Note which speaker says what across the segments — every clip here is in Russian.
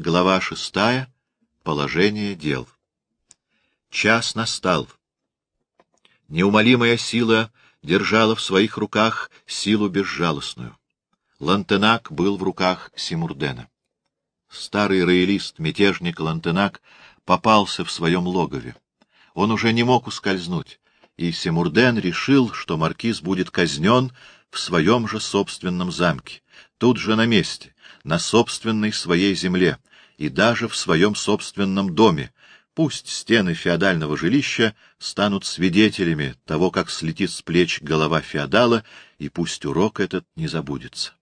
Speaker 1: Глава шестая. Положение дел. Час настал. Неумолимая сила держала в своих руках силу безжалостную. Лантенак был в руках Симурдена. Старый роялист, мятежник Лантенак, попался в своем логове. Он уже не мог ускользнуть, и Симурден решил, что маркиз будет казнен в своем же собственном замке, тут же на месте, на собственной своей земле и даже в своем собственном доме, пусть стены феодального жилища станут свидетелями того, как слетит с плеч голова феодала, и пусть урок этот не забудется.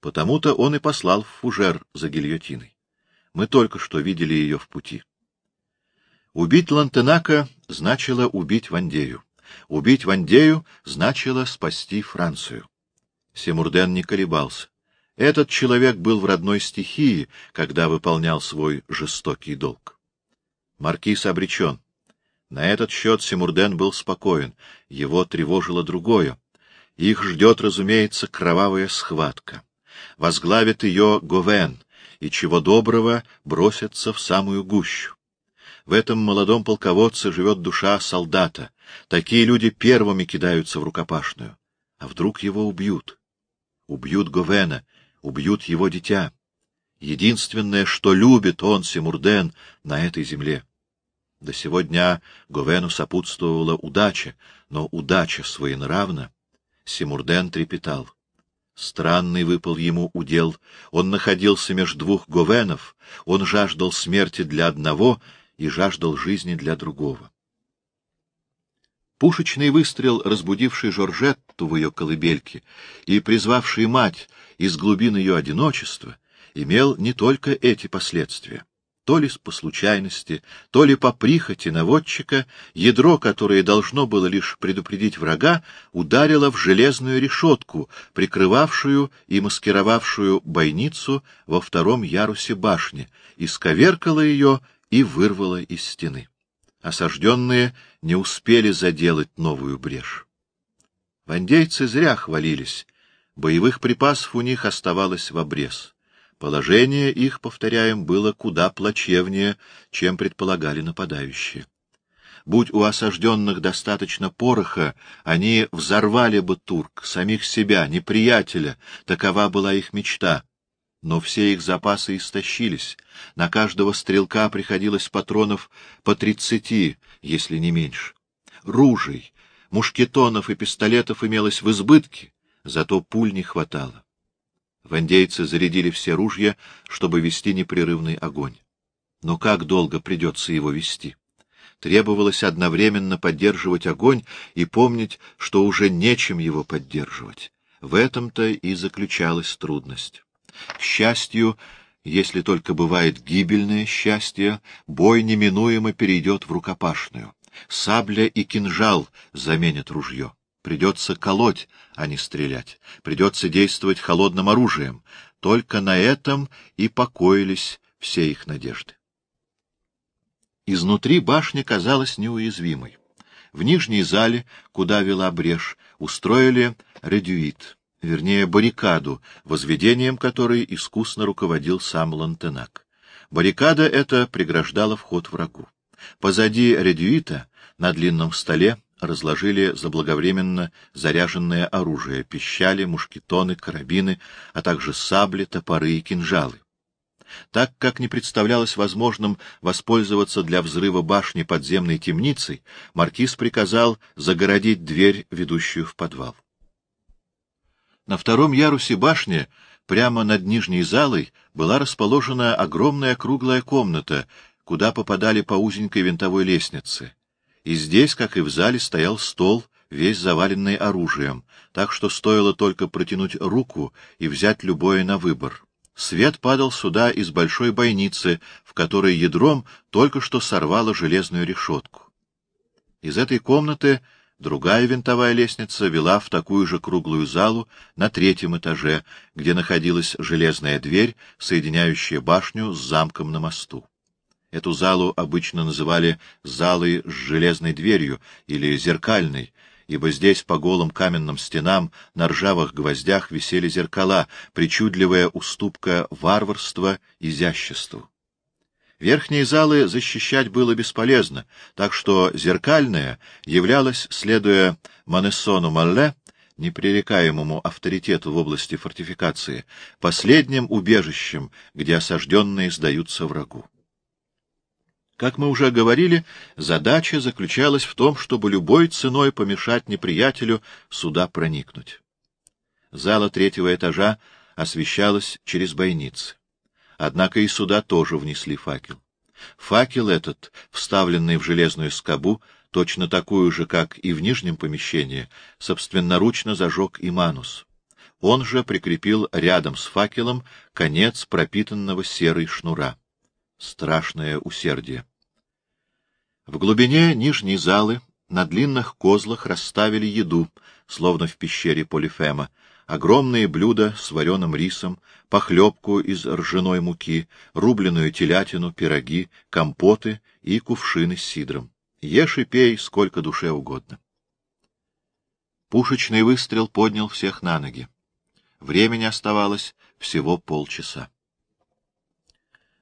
Speaker 1: Потому-то он и послал фужер за гильотиной. Мы только что видели ее в пути. Убить Лантенака значило убить Вандею. Убить Вандею значило спасти Францию. Семурден не колебался. Этот человек был в родной стихии, когда выполнял свой жестокий долг. Маркиз обречен. На этот счет Семурден был спокоен, его тревожило другое. Их ждет, разумеется, кровавая схватка. Возглавит ее Говен, и чего доброго бросится в самую гущу. В этом молодом полководце живет душа солдата. Такие люди первыми кидаются в рукопашную. А вдруг его убьют? Убьют Говена, убьют его дитя. Единственное, что любит он, Симурден, на этой земле. До сего дня Говену сопутствовала удача, но удача своенравна. Симурден трепетал. Странный выпал ему удел. Он находился меж двух Говенов, он жаждал смерти для одного — и жаждал жизни для другого. Пушечный выстрел, разбудивший Жоржетту в ее колыбельке и призвавший мать из глубин ее одиночества, имел не только эти последствия. То ли по случайности, то ли по прихоти наводчика, ядро, которое должно было лишь предупредить врага, ударило в железную решетку, прикрывавшую и маскировавшую бойницу во втором ярусе башни, и сковеркало ее и вырвало из стены. Осажденные не успели заделать новую брешь. Вандейцы зря хвалились. Боевых припасов у них оставалось в обрез. Положение их, повторяем, было куда плачевнее, чем предполагали нападающие. Будь у осажденных достаточно пороха, они взорвали бы турк, самих себя, неприятеля, такова была их мечта но все их запасы истощились. На каждого стрелка приходилось патронов по тридцати, если не меньше. Ружей, мушкетонов и пистолетов имелось в избытке, зато пуль не хватало. Вандейцы зарядили все ружья, чтобы вести непрерывный огонь. Но как долго придется его вести? Требовалось одновременно поддерживать огонь и помнить, что уже нечем его поддерживать. В этом-то и заключалась трудность. К счастью, если только бывает гибельное счастье, бой неминуемо перейдет в рукопашную. Сабля и кинжал заменят ружье. Придется колоть, а не стрелять. Придется действовать холодным оружием. Только на этом и покоились все их надежды. Изнутри башня казалась неуязвимой. В нижней зале, куда вела брешь, устроили редюит вернее, баррикаду, возведением которой искусно руководил сам Лантенак. Баррикада эта преграждала вход врагу. Позади редюита на длинном столе разложили заблаговременно заряженное оружие, пищали, мушкетоны, карабины, а также сабли, топоры и кинжалы. Так как не представлялось возможным воспользоваться для взрыва башни подземной темницей, маркиз приказал загородить дверь, ведущую в подвал. На втором ярусе башни, прямо над нижней залой, была расположена огромная круглая комната, куда попадали по узенькой винтовой лестнице. И здесь, как и в зале, стоял стол, весь заваленный оружием, так что стоило только протянуть руку и взять любое на выбор. Свет падал сюда из большой бойницы, в которой ядром только что сорвало железную решетку. Из этой комнаты Другая винтовая лестница вела в такую же круглую залу на третьем этаже, где находилась железная дверь, соединяющая башню с замком на мосту. Эту залу обычно называли «залой с железной дверью» или «зеркальной», ибо здесь по голым каменным стенам на ржавых гвоздях висели зеркала, причудливая уступка варварства изяществу. Верхние залы защищать было бесполезно, так что зеркальная являлась, следуя Манессону Малле, непререкаемому авторитету в области фортификации, последним убежищем, где осажденные сдаются врагу. Как мы уже говорили, задача заключалась в том, чтобы любой ценой помешать неприятелю сюда проникнуть. Зала третьего этажа освещалась через бойницы. Однако и сюда тоже внесли факел. Факел этот, вставленный в железную скобу, точно такую же, как и в нижнем помещении, собственноручно зажег Иманус. Он же прикрепил рядом с факелом конец пропитанного серой шнура. Страшное усердие. В глубине нижней залы на длинных козлах расставили еду, словно в пещере Полифема, огромные блюда с вареным рисом, похлебку из ржаной муки, рубленую телятину, пироги, компоты и кувшины с сидром. Ешь и пей сколько душе угодно. Пушечный выстрел поднял всех на ноги. Времени оставалось всего полчаса.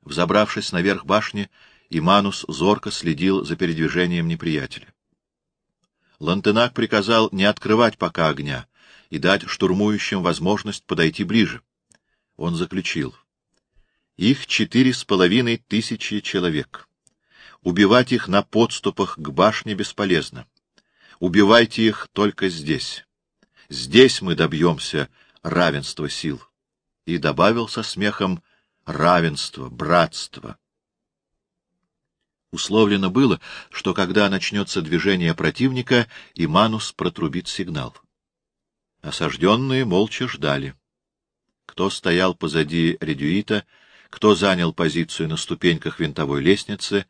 Speaker 1: Взобравшись наверх башни, Иманус зорко следил за передвижением неприятеля. Лантенак приказал не открывать пока огня, и дать штурмующим возможность подойти ближе. Он заключил. Их четыре с половиной тысячи человек. Убивать их на подступах к башне бесполезно. Убивайте их только здесь. Здесь мы добьемся равенства сил. И добавил со смехом равенство, братство. Условлено было, что когда начнется движение противника, Иманус протрубит сигнал. Осажденные молча ждали. Кто стоял позади редюита, кто занял позицию на ступеньках винтовой лестницы,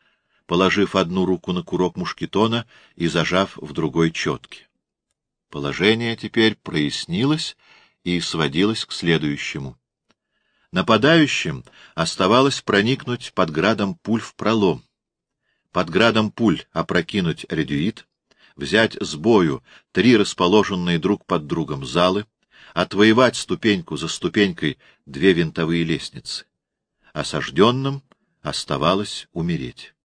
Speaker 1: положив одну руку на курок мушкетона и зажав в другой четки. Положение теперь прояснилось и сводилось к следующему. Нападающим оставалось проникнуть под градом пуль в пролом, под градом пуль опрокинуть редюит, взять с бою три расположенные друг под другом залы, отвоевать ступеньку за ступенькой две винтовые лестницы. Осажденным оставалось умереть.